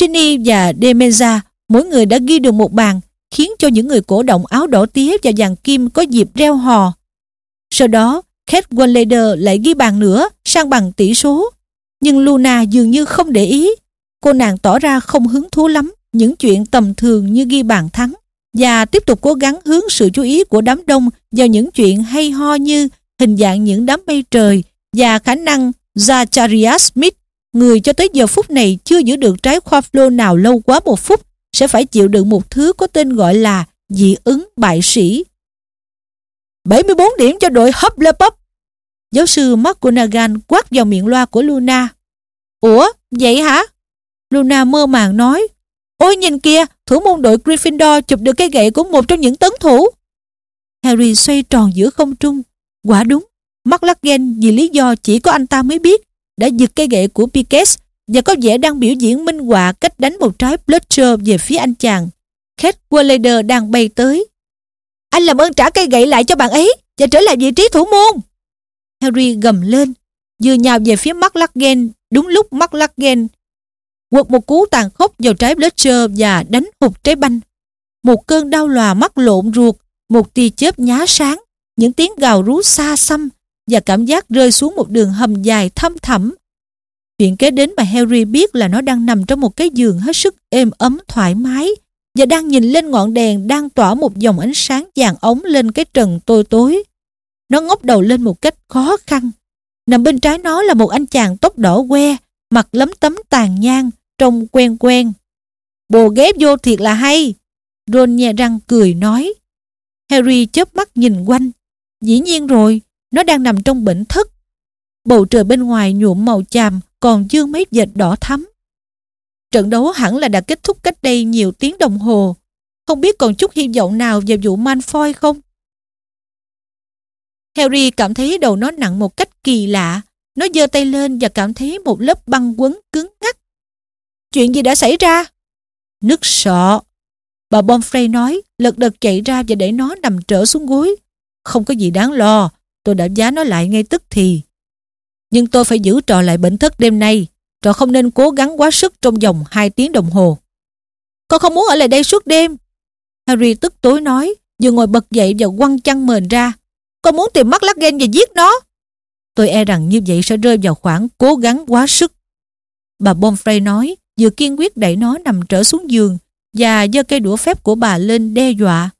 Ginny và Demenza mỗi người đã ghi được một bàn khiến cho những người cổ động áo đỏ tía và vàng kim có dịp reo hò. Sau đó, Kate Wanlader lại ghi bàn nữa sang bằng tỷ số. Nhưng Luna dường như không để ý. Cô nàng tỏ ra không hứng thú lắm những chuyện tầm thường như ghi bàn thắng và tiếp tục cố gắng hướng sự chú ý của đám đông vào những chuyện hay ho như hình dạng những đám mây trời và khả năng Zacharias Smith, người cho tới giờ phút này chưa giữ được trái khoa flow nào lâu quá một phút, sẽ phải chịu đựng một thứ có tên gọi là dị ứng bại sĩ. 74 điểm cho đội Hufflepuff. Giáo sư McGonagall quát vào miệng loa của Luna. Ủa, vậy hả? Luna mơ màng nói. Ôi nhìn kìa, thủ môn đội Gryffindor chụp được cây gậy của một trong những tấn thủ. Harry xoay tròn giữa không trung. Quả đúng, McLaggen vì lý do chỉ có anh ta mới biết đã giật cây gậy của Pickett và có vẻ đang biểu diễn minh họa cách đánh một trái Fletcher về phía anh chàng. Kate Wallader đang bay tới. Anh làm ơn trả cây gậy lại cho bạn ấy và trở lại vị trí thủ môn. Harry gầm lên, vừa nhào về phía McLaggen đúng lúc McLaggen quật một cú tàn khốc vào trái Fletcher và đánh hụt trái banh. Một cơn đau lòa mắt lộn ruột, một tia chớp nhá sáng, những tiếng gào rú xa xăm và cảm giác rơi xuống một đường hầm dài thâm thẳm. Chuyện kế đến mà Harry biết là nó đang nằm trong một cái giường hết sức êm ấm thoải mái và đang nhìn lên ngọn đèn đang tỏa một dòng ánh sáng vàng ống lên cái trần tối tối. Nó ngóc đầu lên một cách khó khăn. Nằm bên trái nó là một anh chàng tóc đỏ que, mặt lấm tấm tàn nhang, trông quen quen. Bồ ghép vô thiệt là hay. Ron nhẹ răng cười nói. Harry chớp mắt nhìn quanh. Dĩ nhiên rồi, nó đang nằm trong bệnh thất. Bầu trời bên ngoài nhuộm màu chàm còn dương mấy vệt đỏ thắm. Trận đấu hẳn là đã kết thúc cách đây nhiều tiếng đồng hồ. Không biết còn chút hy vọng nào về vụ Manfoy không? Harry cảm thấy đầu nó nặng một cách kỳ lạ. Nó giơ tay lên và cảm thấy một lớp băng quấn cứng ngắc. Chuyện gì đã xảy ra? Nứt sọ. Bà Bonfrey nói, lật đật chạy ra và để nó nằm trở xuống gối. Không có gì đáng lo, tôi đã giá nó lại ngay tức thì. Nhưng tôi phải giữ trò lại bệnh thất đêm nay. Trò không nên cố gắng quá sức trong vòng 2 tiếng đồng hồ. Con không muốn ở lại đây suốt đêm. Harry tức tối nói, vừa ngồi bật dậy và quăng chăn mền ra. Con muốn tìm mắt lắc ghen và giết nó. Tôi e rằng như vậy sẽ rơi vào khoảng cố gắng quá sức. Bà Bonfrey nói, vừa kiên quyết đẩy nó nằm trở xuống giường và giơ cây đũa phép của bà lên đe dọa.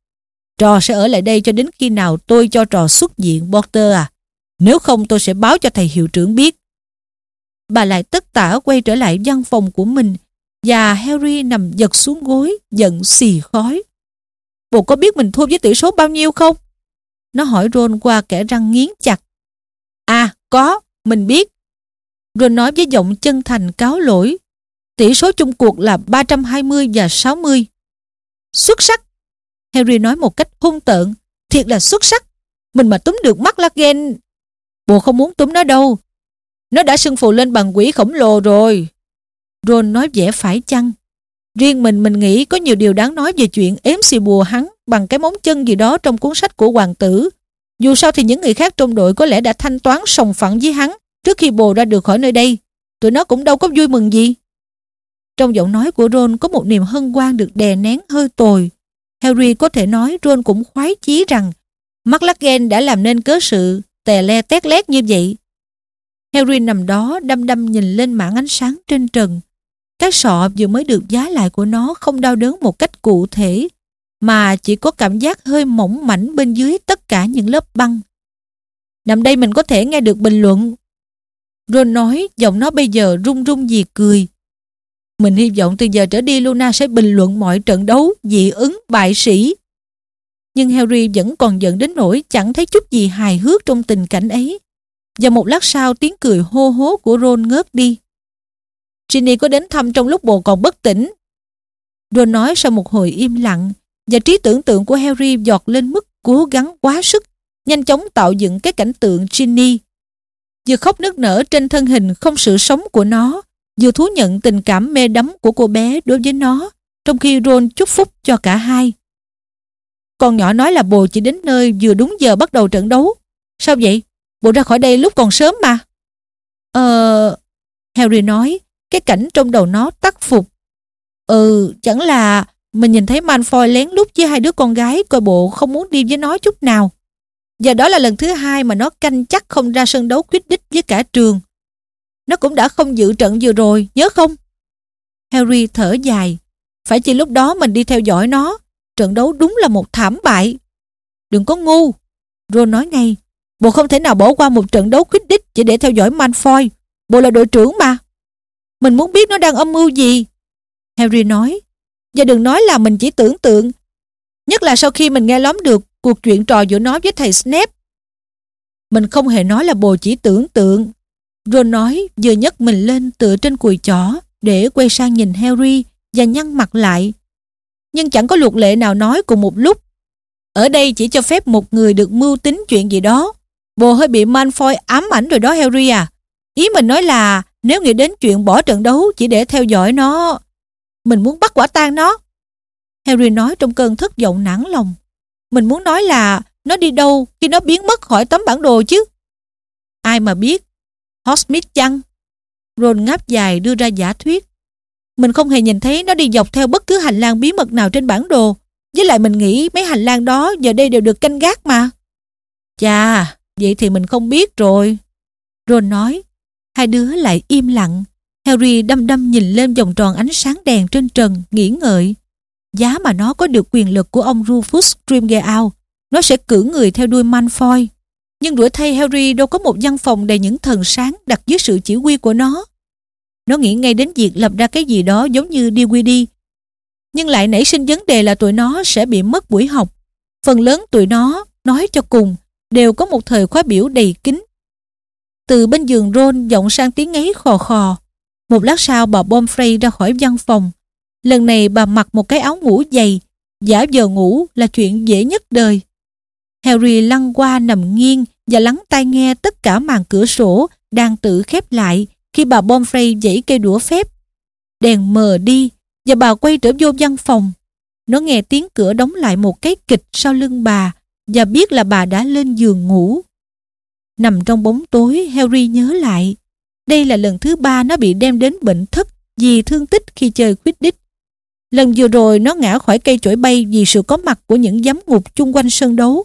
Trò sẽ ở lại đây cho đến khi nào tôi cho trò xuất diện Potter à. Nếu không tôi sẽ báo cho thầy hiệu trưởng biết. Bà lại tất tả quay trở lại văn phòng của mình và Harry nằm giật xuống gối, giận xì khói. Bồ có biết mình thua với tỷ số bao nhiêu không? Nó hỏi Ron qua kẻ răng nghiến chặt. À, có, mình biết. Ron nói với giọng chân thành cáo lỗi. Tỷ số chung cuộc là 320 và 60. Xuất sắc! Harry nói một cách hung tợn. Thiệt là xuất sắc! Mình mà túm được mắt Lagen... Bồ không muốn túm nó đâu. Nó đã sưng phù lên bằng quỷ khổng lồ rồi. Ron nói vẻ phải chăng. Riêng mình mình nghĩ có nhiều điều đáng nói về chuyện ếm xì bùa hắn bằng cái móng chân gì đó trong cuốn sách của hoàng tử. Dù sao thì những người khác trong đội có lẽ đã thanh toán sòng phẳng với hắn trước khi bồ ra được khỏi nơi đây. Tụi nó cũng đâu có vui mừng gì. Trong giọng nói của Ron có một niềm hân hoan được đè nén hơi tồi. Harry có thể nói Ron cũng khoái chí rằng McLaggen đã làm nên cớ sự tè le tét lét như vậy. Harry nằm đó đăm đăm nhìn lên mảng ánh sáng trên trần. Cái sọ vừa mới được giá lại của nó không đau đớn một cách cụ thể, mà chỉ có cảm giác hơi mỏng mảnh bên dưới tất cả những lớp băng. Nằm đây mình có thể nghe được bình luận. Ron nói giọng nó bây giờ run run vì cười. Mình hy vọng từ giờ trở đi Luna sẽ bình luận mọi trận đấu, dị ứng, bại sĩ. Nhưng Harry vẫn còn giận đến nỗi chẳng thấy chút gì hài hước trong tình cảnh ấy. Và một lát sau tiếng cười hô hố của Ron ngớt đi. Ginny có đến thăm trong lúc bồ còn bất tỉnh. Ron nói sau một hồi im lặng, và trí tưởng tượng của Harry giọt lên mức cố gắng quá sức, nhanh chóng tạo dựng cái cảnh tượng Ginny. Vừa khóc nức nở trên thân hình không sự sống của nó, vừa thú nhận tình cảm mê đắm của cô bé đối với nó, trong khi Ron chúc phúc cho cả hai. Con nhỏ nói là bồ chỉ đến nơi vừa đúng giờ bắt đầu trận đấu. Sao vậy? Bồ ra khỏi đây lúc còn sớm mà. Ờ... Harry nói, cái cảnh trong đầu nó tắt phục. Ừ, chẳng là mình nhìn thấy Malfoy lén lút với hai đứa con gái coi bộ không muốn đi với nó chút nào. Và đó là lần thứ hai mà nó canh chắc không ra sân đấu quyết đích với cả trường. Nó cũng đã không dự trận vừa rồi, nhớ không? Harry thở dài. Phải chỉ lúc đó mình đi theo dõi nó. Trận đấu đúng là một thảm bại. Đừng có ngu. Ron nói ngay. Bộ không thể nào bỏ qua một trận đấu quyết đích chỉ để theo dõi Malfoy. Bộ là đội trưởng mà. Mình muốn biết nó đang âm mưu gì. Harry nói. Và đừng nói là mình chỉ tưởng tượng. Nhất là sau khi mình nghe lóm được cuộc chuyện trò giữa nó với thầy Snape. Mình không hề nói là bồ chỉ tưởng tượng. Ron nói, vừa nhấc mình lên tựa trên cùi chỏ để quay sang nhìn Harry và nhăn mặt lại. Nhưng chẳng có luật lệ nào nói cùng một lúc. Ở đây chỉ cho phép một người được mưu tính chuyện gì đó. Bồ hơi bị Malfoy ám ảnh rồi đó Harry à. Ý mình nói là nếu nghĩ đến chuyện bỏ trận đấu chỉ để theo dõi nó, mình muốn bắt quả tang nó. Harry nói trong cơn thất vọng nản lòng. Mình muốn nói là nó đi đâu khi nó biến mất khỏi tấm bản đồ chứ. Ai mà biết. Hogsmeade chăng? Ron ngáp dài đưa ra giả thuyết. Mình không hề nhìn thấy nó đi dọc theo bất cứ hành lang bí mật nào trên bản đồ. Với lại mình nghĩ mấy hành lang đó giờ đây đều được canh gác mà. Chà, vậy thì mình không biết rồi. Ron nói. Hai đứa lại im lặng. Harry đăm đăm nhìn lên vòng tròn ánh sáng đèn trên trần, nghĩ ngợi. Giá mà nó có được quyền lực của ông Rufus Grimgeout, nó sẽ cử người theo đuôi Malfoy. Nhưng rủa thay Harry đâu có một văn phòng đầy những thần sáng đặt dưới sự chỉ huy của nó. Nó nghĩ ngay đến việc lập ra cái gì đó giống như DVD. Nhưng lại nảy sinh vấn đề là tụi nó sẽ bị mất buổi học. Phần lớn tụi nó, nói cho cùng, đều có một thời khóa biểu đầy kín. Từ bên giường Ron vọng sang tiếng ấy khò khò. Một lát sau bà Bomfrey ra khỏi văn phòng. Lần này bà mặc một cái áo ngủ dày. Giả giờ ngủ là chuyện dễ nhất đời. Harry lăn qua nằm nghiêng và lắng tai nghe tất cả màn cửa sổ đang tự khép lại khi bà Bomfrey dãy cây đũa phép. Đèn mờ đi và bà quay trở vô văn phòng. Nó nghe tiếng cửa đóng lại một cái kịch sau lưng bà và biết là bà đã lên giường ngủ. Nằm trong bóng tối, Harry nhớ lại. Đây là lần thứ ba nó bị đem đến bệnh thất vì thương tích khi chơi Quidditch. Lần vừa rồi nó ngã khỏi cây chổi bay vì sự có mặt của những giám ngục chung quanh sân đấu.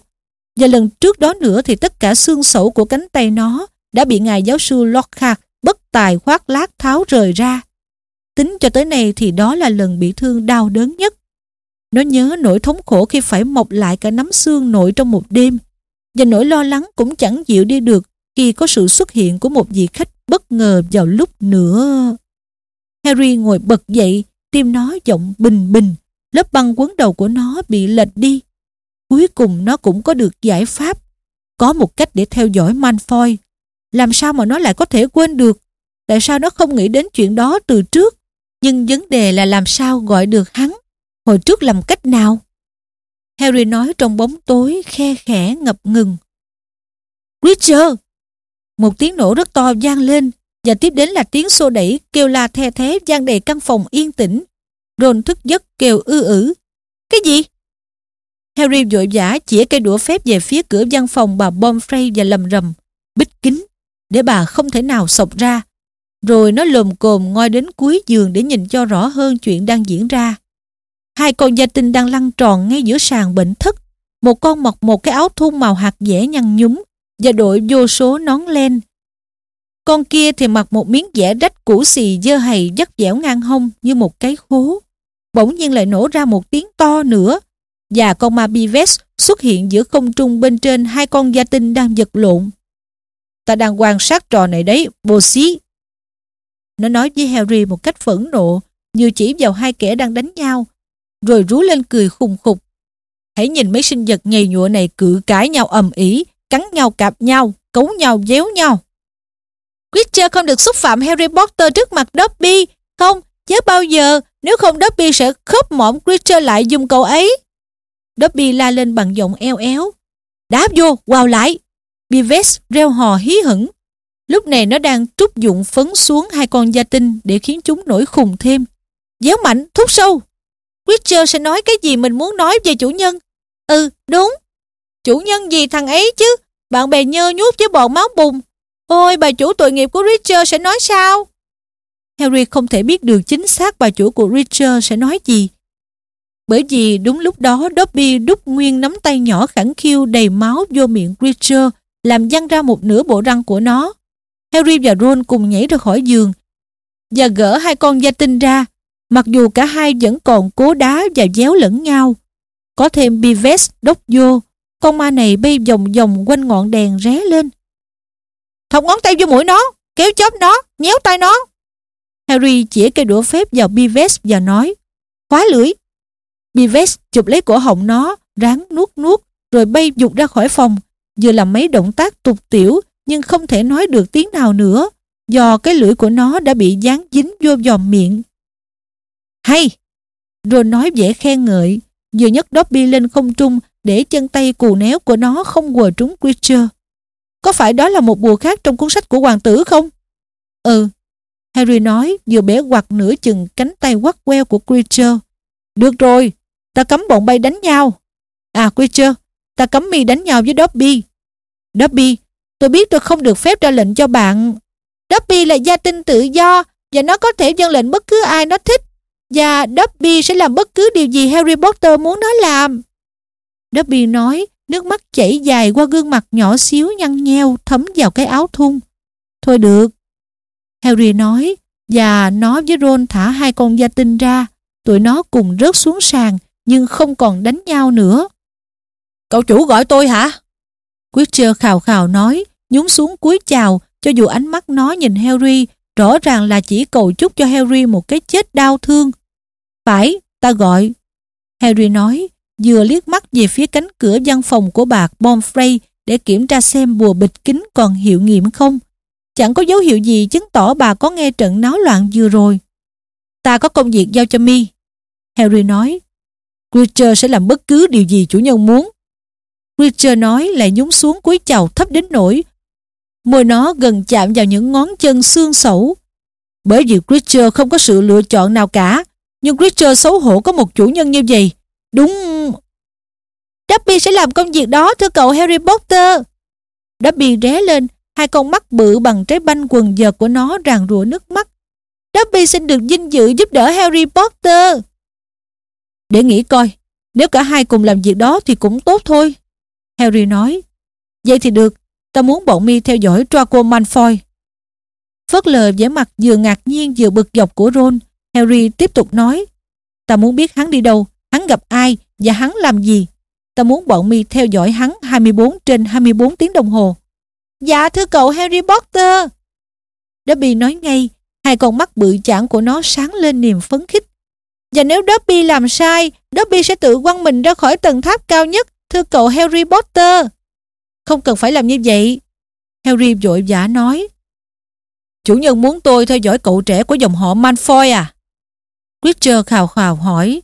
Và lần trước đó nữa thì tất cả xương sẩu của cánh tay nó đã bị ngài giáo sư Lockhart bất tài khoác lác tháo rời ra. Tính cho tới nay thì đó là lần bị thương đau đớn nhất. Nó nhớ nỗi thống khổ khi phải mọc lại cả nắm xương nội trong một đêm và nỗi lo lắng cũng chẳng dịu đi được khi có sự xuất hiện của một vị khách bất ngờ vào lúc nữa. Harry ngồi bật dậy, tim nó giọng bình bình, lớp băng quấn đầu của nó bị lệch đi. Cuối cùng nó cũng có được giải pháp. Có một cách để theo dõi Malfoy. Làm sao mà nó lại có thể quên được? Tại sao nó không nghĩ đến chuyện đó từ trước? Nhưng vấn đề là làm sao gọi được hắn? Hồi trước làm cách nào? Harry nói trong bóng tối khe khẽ ngập ngừng. Richard! Một tiếng nổ rất to vang lên và tiếp đến là tiếng xô đẩy kêu la the thế vang đầy căn phòng yên tĩnh. Ron thức giấc kêu ư ử. Cái gì? Harry vội vã chỉ cây đũa phép về phía cửa văn phòng bà Bomfrey và lầm rầm. Bích kính, để bà không thể nào sộc ra. Rồi nó lồm cồm ngoi đến cuối giường để nhìn cho rõ hơn chuyện đang diễn ra. Hai con gia tinh đang lăn tròn ngay giữa sàn bệnh thất. Một con mặc một cái áo thun màu hạt dẻ nhăn nhúm và đội vô số nón len. Con kia thì mặc một miếng vẽ rách cũ xì dơ hầy dắt dẻo ngang hông như một cái khố. Bỗng nhiên lại nổ ra một tiếng to nữa và con ma Bives xuất hiện giữa không trung bên trên hai con gia tinh đang giật lộn. Ta đang quan sát trò này đấy, bồ xí. Nó nói với Harry một cách phẫn nộ, như chỉ vào hai kẻ đang đánh nhau, rồi rú lên cười khùng khục. Hãy nhìn mấy sinh vật nhầy nhụa này cự cãi nhau ầm ĩ, cắn nhau cạp nhau, cấu nhau déo nhau. Witcher không được xúc phạm Harry Potter trước mặt Dobby, không, chứ bao giờ, nếu không Dobby sẽ khớp mõm Witcher lại dùng cậu ấy. Dobby la lên bằng giọng eo éo. Đáp vô, quào lại. Bives reo hò hí hửng. Lúc này nó đang trút dụng phấn xuống hai con gia tinh để khiến chúng nổi khùng thêm. Déo mạnh, thúc sâu. Witcher sẽ nói cái gì mình muốn nói về chủ nhân. Ừ, đúng. Chủ nhân gì thằng ấy chứ? Bạn bè nhơ nhút với bọn máu bùn. Ôi, bà chủ tội nghiệp của Richard sẽ nói sao? Harry không thể biết được chính xác bà chủ của Richard sẽ nói gì. Bởi vì đúng lúc đó Dobby đút nguyên nắm tay nhỏ khẳng khiu đầy máu vô miệng Richard làm văng ra một nửa bộ răng của nó. Harry và Ron cùng nhảy ra khỏi giường và gỡ hai con gia tinh ra mặc dù cả hai vẫn còn cố đá và déo lẫn nhau. Có thêm Bives đốc vô con ma này bay vòng vòng quanh ngọn đèn ré lên. Thọc ngón tay vô mũi nó, kéo chóp nó, nhéo tay nó. Harry chỉ cây đũa phép vào Bives và nói khóa lưỡi. Bives chụp lấy cổ họng nó, ráng nuốt nuốt rồi bay dục ra khỏi phòng vừa làm mấy động tác tục tiểu nhưng không thể nói được tiếng nào nữa do cái lưỡi của nó đã bị dán dính vô dòm miệng. Hay! Rồi nói vẻ khen ngợi, vừa nhấc Dobby lên không trung để chân tay cù néo của nó không quờ trúng Creature. Có phải đó là một bùa khác trong cuốn sách của hoàng tử không? Ừ. Harry nói vừa bẻ quạt nửa chừng cánh tay quắt queo của Creature. Được rồi, ta cấm bọn bay đánh nhau. À Creature, ta cấm mi đánh nhau với Dobby. Dobby, tôi biết tôi không được phép ra lệnh cho bạn. Dobby là gia tinh tự do và nó có thể dân lệnh bất cứ ai nó thích. Và Dobby sẽ làm bất cứ điều gì Harry Potter muốn nó làm. Dobby nói, nước mắt chảy dài qua gương mặt nhỏ xíu nhăn nheo thấm vào cái áo thun. Thôi được. Harry nói, và nó với Ron thả hai con gia tinh ra. Tụi nó cùng rớt xuống sàn, nhưng không còn đánh nhau nữa. Cậu chủ gọi tôi hả? Witcher khào khào nói, nhún xuống cúi chào, cho dù ánh mắt nó nhìn Harry, rõ ràng là chỉ cầu chúc cho Harry một cái chết đau thương. Phải, ta gọi. Harry nói, vừa liếc mắt về phía cánh cửa văn phòng của bà Pomfrey để kiểm tra xem bùa bịch kính còn hiệu nghiệm không. Chẳng có dấu hiệu gì chứng tỏ bà có nghe trận náo loạn vừa rồi. Ta có công việc giao cho mi. Harry nói, Creature sẽ làm bất cứ điều gì chủ nhân muốn. Creature nói lại nhúng xuống cúi chào thấp đến nỗi môi nó gần chạm vào những ngón chân xương sẩu. Bởi vì Creature không có sự lựa chọn nào cả, nhưng Creature xấu hổ có một chủ nhân như vậy. Đúng... Dobby sẽ làm công việc đó thưa cậu Harry Potter. Dobby ré lên, hai con mắt bự bằng trái banh quần vợt của nó ràng rụa nước mắt. Dobby xin được vinh dự giúp đỡ Harry Potter. Để nghĩ coi, nếu cả hai cùng làm việc đó thì cũng tốt thôi. Harry nói, vậy thì được, ta muốn bọn mi theo dõi Draco Malfoy. Phớt lờ vẻ mặt vừa ngạc nhiên vừa bực dọc của Ron, Harry tiếp tục nói, ta muốn biết hắn đi đâu, hắn gặp ai và hắn làm gì. Ta muốn bọn mi theo dõi hắn 24 trên 24 tiếng đồng hồ. Dạ thưa cậu Harry Potter. Dobby nói ngay, hai con mắt bự chản của nó sáng lên niềm phấn khích. Và nếu Dobby làm sai, Dobby sẽ tự quăng mình ra khỏi tầng tháp cao nhất, thưa cậu Harry Potter. Không cần phải làm như vậy. Harry vội vã nói. Chủ nhân muốn tôi theo dõi cậu trẻ của dòng họ Malfoy à? Creature khào khào hỏi.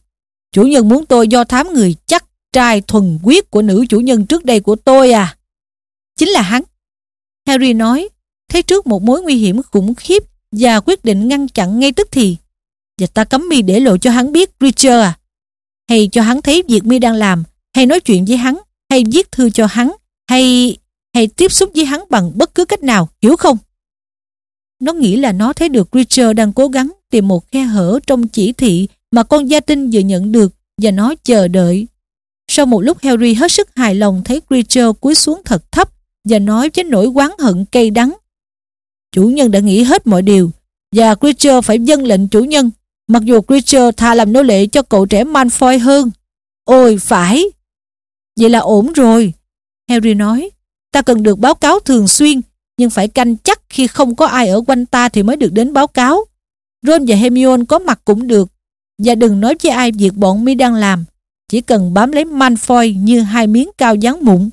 Chủ nhân muốn tôi do thám người chắc trai thuần quyết của nữ chủ nhân trước đây của tôi à? Chính là hắn. Harry nói, thấy trước một mối nguy hiểm khủng khiếp và quyết định ngăn chặn ngay tức thì. Và ta cấm mi để lộ cho hắn biết Creature à? Hay cho hắn thấy việc mi đang làm, hay nói chuyện với hắn, hay viết thư cho hắn, hay hay tiếp xúc với hắn bằng bất cứ cách nào, hiểu không? Nó nghĩ là nó thấy được Creature đang cố gắng tìm một khe hở trong chỉ thị mà con gia tinh vừa nhận được và nó chờ đợi. Sau một lúc Harry hết sức hài lòng thấy Creature cúi xuống thật thấp và nói với nỗi oán hận cay đắng. Chủ nhân đã nghĩ hết mọi điều và Creature phải dâng lệnh chủ nhân mặc dù Creature thà làm nô lệ cho cậu trẻ Malfoy hơn. Ôi phải! Vậy là ổn rồi. Harry nói, ta cần được báo cáo thường xuyên nhưng phải canh chắc khi không có ai ở quanh ta thì mới được đến báo cáo. Ron và Hermione có mặt cũng được và đừng nói với ai việc bọn mi đang làm. Chỉ cần bám lấy Malfoy như hai miếng cao dán mụn.